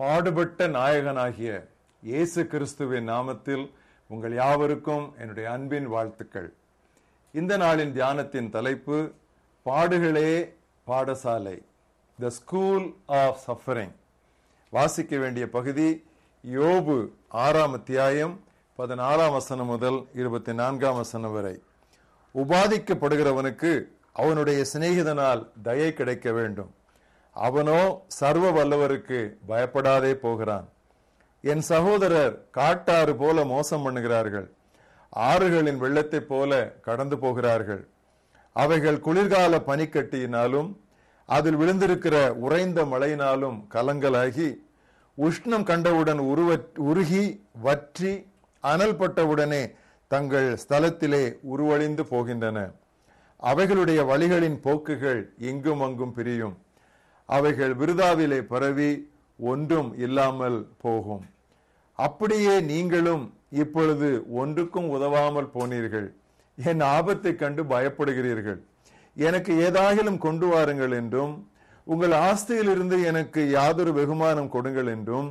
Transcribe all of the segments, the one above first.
பாடுபட்ட நாயகனாகிய இயேசு கிறிஸ்துவின் நாமத்தில் உங்கள் யாவருக்கும் என்னுடைய அன்பின் வாழ்த்துக்கள். இந்த நாளின் தியானத்தின் தலைப்பு பாடுகளே பாடசாலை த ஸ்கூல் ஆஃப் சஃபரிங் வாசிக்க வேண்டிய பகுதி யோபு ஆறாம் அத்தியாயம் பதினாறாம் வசனம் முதல் இருபத்தி நான்காம் வசனம் வரை. உபாதிக்கப்படுகிறவனுக்கு அவனுடைய சிநேகிதனால் தயை கிடைக்க வேண்டும். அவனோ சர்வ வல்லவருக்கு பயப்படாதே போகிறான். என் சகோதரர் காட்டாறு போல மோசம் பண்ணுகிறார்கள். ஆறுகளின் வெள்ளத்தைப் போல கடந்து போகிறார்கள். அவைகள் குளிர்கால பனிக்கட்டியினாலும் அதில் விழுந்திருக்கிற உறைந்த மழையினாலும் கலங்கலாகி உஷ்ணம் கண்டவுடன் உருவ உருகி வற்றி அனல் பட்டவுடனே தங்கள் ஸ்தலத்திலே உருவழிந்து போகின்றன. அவைகளுடைய வழிகளின் போக்குகள் எங்கும் அங்கும் பிரியும். அவைகள் விருதாவிலே பரவி ஒன்றும் இல்லாமல் போகும். அப்படியே நீங்களும் இப்பொழுது ஒன்றுக்கும் உதவாமல் போனீர்கள். என் ஆபத்தை கண்டு பயப்படுகிறீர்கள். எனக்கு ஏதாகிலும் கொண்டு வாருங்கள் என்றும் உங்கள் ஆஸ்தியிலிருந்து எனக்கு யாதொரு வெகுமானம் கொடுங்கள் என்றும்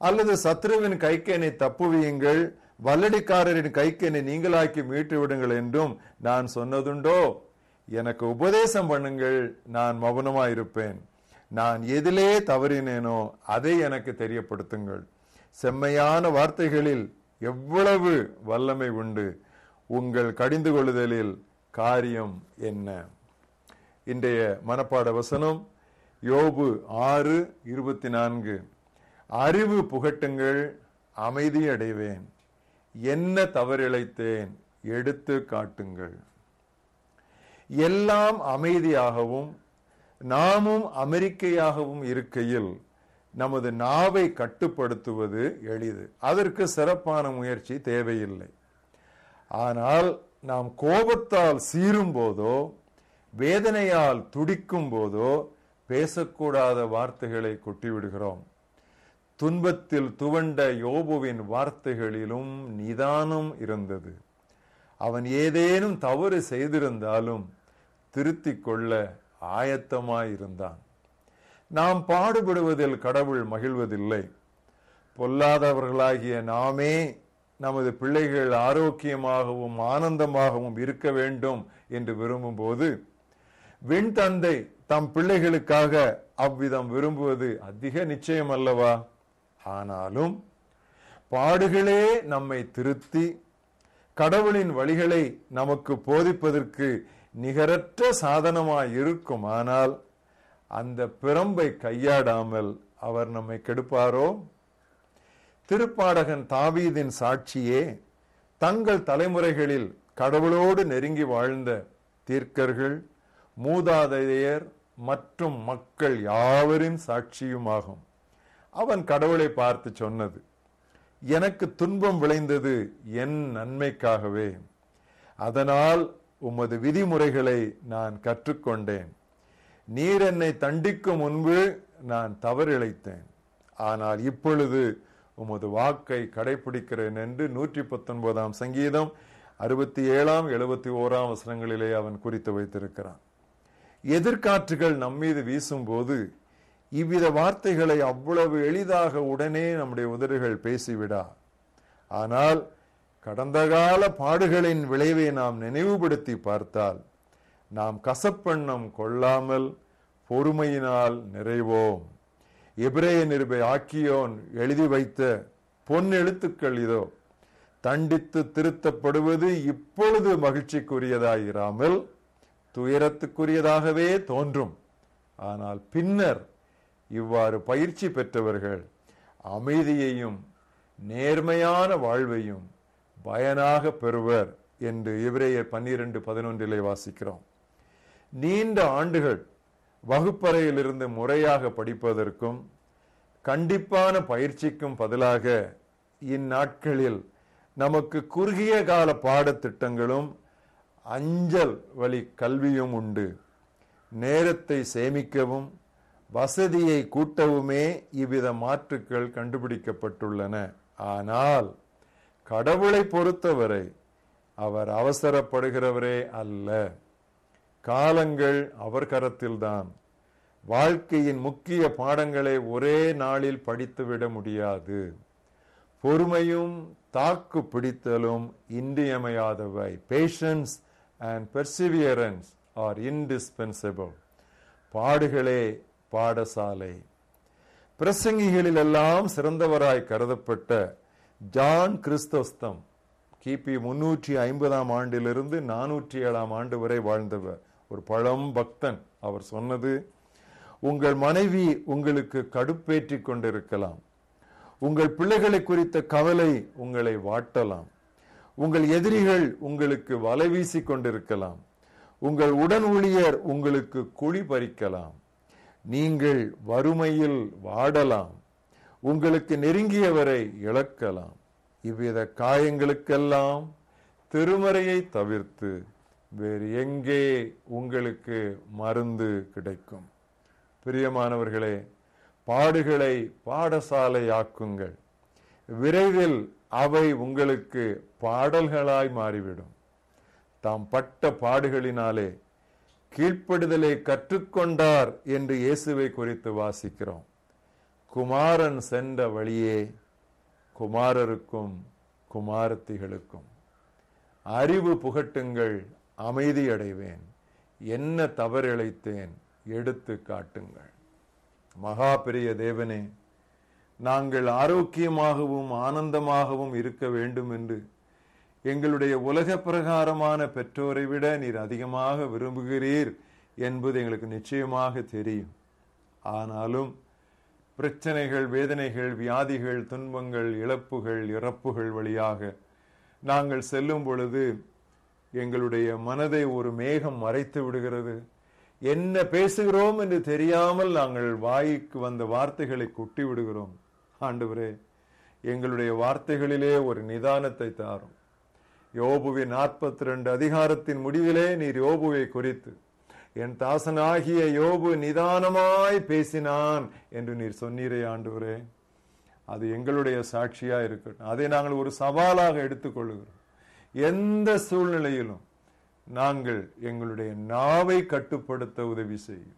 அல்லது சத்ருவின் கைக்கு என்னை தப்புவியுங்கள் வல்லடிக்காரரின் கைக்கு என்னை நீங்களாக்கி மீட்டு விடுங்கள் என்றும் நான் சொன்னதுண்டோ? எனக்கு உபதேசம் பண்ணுங்கள் நான் மௌனமாயிருப்பேன். நான் எதிலே தவறினேனோ அதை எனக்கு தெரியப்படுத்துங்கள். செம்மையான வார்த்தைகளில் எவ்வளவு வல்லமை உண்டு. உங்கள் கடிந்து கொள்ளுதலில் காரியம் என்ன? இன்றைய மனப்பாட வசனம் யோபு ஆறு இருபத்தி நான்கு அறிவு புகட்டுங்கள் அமைதி அடைவேன். என்ன தவறிழைத்தேன் எடுத்து காட்டுங்கள். எல்லாம் அமைதியாகவும் நாமும் அமெரிக்கையாகவும் இருக்கையில் நமது நாவை கட்டுப்படுத்துவது எளிது. அதற்கு சிறப்பான முயற்சி தேவையில்லை. ஆனால் நாம் கோபத்தால் சீரும் போதோ வேதனையால் துடிக்கும் போதோ பேசக்கூடாத வார்த்தைகளை கொட்டிவிடுகிறோம். துன்பத்தில் துவண்ட யோபுவின் வார்த்தைகளிலும் நிதானம் இருந்தது. அவன் ஏதேனும் தவறு செய்திருந்தாலும் திருத்திக் கொள்ள ஆயத்தமாயிருந்தான். நாம் பாடுபடுவதில் கடவுள் மகிழ்வதில்லை. பொல்லாதவர்களாகிய நாமே நமது பிள்ளைகள் ஆரோக்கியமாகவும் ஆனந்தமாகவும் இருக்க வேண்டும் என்று விரும்பும் போது விண் தந்தை தம் பிள்ளைகளுக்காக அவ்விதம் விரும்புவது அதிக நிச்சயம் அல்லவா? ஆனாலும் பாடுகளே நம்மை திருத்தி கடவுளின் வழிகளை நமக்கு போதிப்பதற்கு நிகரற்ற சாதனமாய் இருக்கும் ஆனால் அந்த பிரம்பை கையாடாமல் அவர் நம்மை கெடுப்பாரோ? திருப்பாடகன் தாவீதின் சாட்சியே தங்கள் தலைமுறைகளில் கடவுளோடு நெருங்கி வாழ்ந்த தீர்க்கர்கள் மூதாதையர் மற்றும் மக்கள் யாவரின் சாட்சியுமாகும். அவன் கடவுளை பார்த்து சொன்னது எனக்கு துன்பம் விளைந்தது என் நன்மைக்காகவே. அதனால் உமது விதிமுறைகளை நான் கற்றுக்கொண்டேன். நீர் என்னை தண்டிக்கும் முன்பு நான் தவறிழைத்தேன். ஆனால் இப்பொழுது உமது வாக்கை கடைபிடிக்கிறேன் என்று நூற்றி பத்தொன்பதாம் சங்கீதம் அறுபத்தி ஏழாம் எழுபத்தி ஓராம் வசனங்களிலே அவன் குறித்து வைத்திருக்கிறான். எதிர்காற்றுகள் நம்மீது வீசும்போது இவ்வித வார்த்தைகளை அவ்வளவு எளிதாக உடனே நம்முடைய உதடுகள் பேசிவிடா. ஆனால் கடந்த கால பாடுகளின் விளைவை நாம் நினைவுபடுத்தி பார்த்தால் நாம் கசப்பெண்ணம் கொள்ளாமல் பொறுமையினால் நிறைவோம். எபிரேய நிருபை ஆக்கியோன் எழுதி வைத்த பொன் எழுத்துக்கள் இதோ. தண்டித்து திருத்தப்படுவது இப்பொழுது மகிழ்ச்சிக்குரியதாயிராமல் துயரத்துக்குரியதாகவே தோன்றும். ஆனால் பின்னர் இவ்வாறு பயிற்சி பெற்றவர்கள் அமைதியையும் நேர்மையான வாழ்வையும் பயனாக பெறுவர் என்று இவரையர் பன்னிரண்டு பதினொன்றிலே வாசிக்கிறோம். நீண்ட ஆண்டுகள் வகுப்பறையிலிருந்து முறையாக படிப்பதற்கும் கண்டிப்பான பயிற்சிக்கும் பதிலாக இந்நாட்களில் நமக்கு குறுகிய கால பாடத்திட்டங்களும் அஞ்சல் வழி கல்வியும் உண்டு. நேரத்தை சேமிக்கவும் வசதியை கூட்டவுமே இவ்வித மாற்றுக்கள் கண்டுபிடிக்கப்பட்டுள்ளன. ஆனால் கடவுளை பொறுத்தவரை அவர் அவசரப்படுகிறவரே அல்ல. காலங்கள் அவர் கரத்தில்தான். வாழ்க்கையின் முக்கிய பாடங்களை ஒரே நாளில் படித்துவிட முடியாது. பொறுமையும் தாக்கு பிடித்தலும் இன்றியமையாதவை. Patience and perseverance are indispensable பாடுகளே பாடசாலை. பிரசங்கிகளில் எல்லாம் சிறந்தவராய் கருதப்பட்ட ஜான் கிறிஸ்தோஸ்தம். கிபி முன்னூற்றி ஐம்பதாம் ஆண்டிலிருந்து நானூற்றி ஏழாம் ஆண்டு வரை வாழ்ந்தவர். ஒரு பழம் பக்தன் அவர் சொன்னது உங்கள் மனைவி உங்களுக்கு கடுப்பேற்றி கொண்டிருக்கலாம். உங்கள் பிள்ளைகளை குறித்த கவலை உங்களை வாட்டலாம். உங்கள் எதிரிகள் உங்களுக்கு வலை வீசி கொண்டிருக்கலாம். உங்கள் உடன் ஊழியர் உங்களுக்கு குழி பறிக்கலாம். நீங்கள் வறுமையில் வாடலாம். உங்களுக்கு நெருங்கியவரை இழக்கலாம். இவ்வித காயங்களுக்கெல்லாம் திருமறையை தவிர்த்து வேறு எங்கே உங்களுக்கு மருந்து கிடைக்கும். பிரியமானவர்களே பாடுகளை பாடசாலையாக்குங்கள். விரைவில் அவை உங்களுக்கு பாடல்களாய் மாறிவிடும். தாம் பட்ட பாடுகளினாலே கீழ்ப்படுதலை கற்றுக்கொண்டார் என்று இயேசுவை குறித்து வாசிக்கிறோம். குமாரன் சென்ற வழியே குமாரருக்கும் குமாரத்திகளுக்கும் அறிவு புகட்டுங்கள் அமைதியடைவேன் என்ன தவறிழைத்தேன் எடுத்து காட்டுங்கள். மகா பெரிய தேவனே நாங்கள் ஆரோக்கியமாகவும் ஆனந்தமாகவும் இருக்க வேண்டும் என்று எங்களுடைய உலக பிரகாரமான பெற்றோரை விட நீர் அதிகமாக விரும்புகிறீர் என்பது எங்களுக்கு நிச்சயமாக தெரியும். ஆனாலும் பிரச்சனைகள் வேதனைகள் வியாதிகள் துன்பங்கள் இழப்புகள் இறப்புகள் வழியாக நாங்கள் செல்லும் பொழுது எங்களுடைய மனதை ஒரு மேகம் மறைத்து விடுகிறது. என்ன பேசுகிறோம் என்று தெரியாமல் நாங்கள் வாய்க்கு வந்த வார்த்தைகளை கொட்டி விடுகிறோம். ஆண்டவரே எங்களுடைய வார்த்தைகளிலே ஒரு நிதானத்தை தாரும். யோபுவின் நாற்பத்தி ரெண்டு அதிகாரத்தின் முடிவிலே நீர் யோபுவை குறித்து என் தாசனாகிய யோபு நிதானமாய் பேசினான் என்று நீர் சொன்னீரே ஆண்டவரே. அது எங்களுடைய சாட்சியா இருக்கட்டும். அதை நாங்கள் ஒரு சவாலாக எடுத்துக்கொள்ளுகிறோம். எந்த சூழ்நிலையிலும் நாங்கள் எங்களுடைய நாவை கட்டுப்படுத்த உதவி செய்யும்.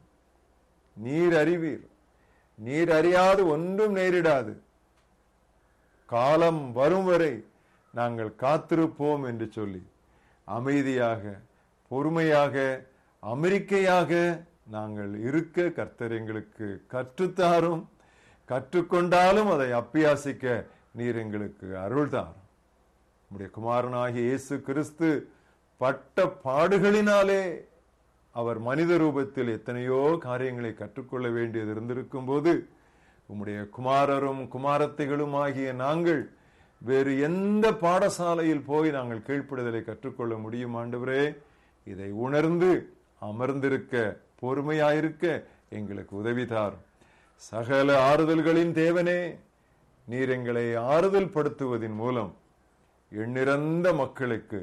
நீர் அறிவீர். நீர் அறியாது ஒன்றும் நேரிடாது. காலம் வரும் வரை நாங்கள் காத்திருப்போம் என்று சொல்லி அமைதியாக பொறுமையாக அமெரிக்கையாக நாங்கள் இருக்க கர்த்தர் எங்களுக்கு கற்றுத்தாரும். கற்றுக்கொண்டாலும் அதை அப்பியாசிக்க நீர் எங்களுக்கு அருள் தாரும். நம்முடைய குமாரனாகிய இயேசு கிறிஸ்து பட்ட பாடுகளினாலே அவர் மனித ரூபத்தில் எத்தனையோ காரியங்களை கற்றுக்கொள்ள வேண்டியது இருந்திருக்கும் போது உம்முடைய குமாரரும் குமாரத்தைகளும் ஆகிய நாங்கள் வேறு எந்த பாடசாலையில் போய் நாங்கள் கீழ்ப்படுதலை கற்றுக்கொள்ள முடியும் ஆண்டவரே. இதை உணர்ந்து அமர்ந்திருக்க பொறுமையாயிருக்க எங்களுக்கு உதவிதார். சகல ஆறுதல்களின் தேவனே நீர் எங்களை ஆறுதல் படுத்துவதன் மூலம் எண்ணிறந்த மக்களுக்கு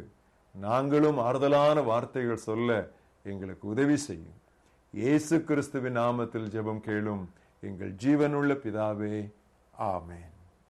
நாங்களும் ஆறுதலான வார்த்தைகள் சொல்ல எங்களுக்கு உதவி செய்யும். இயேசு கிறிஸ்துவின் நாமத்தில் ஜெபம் கேளும் எங்கள் ஜீவனுள்ள பிதாவே ஆமேன்.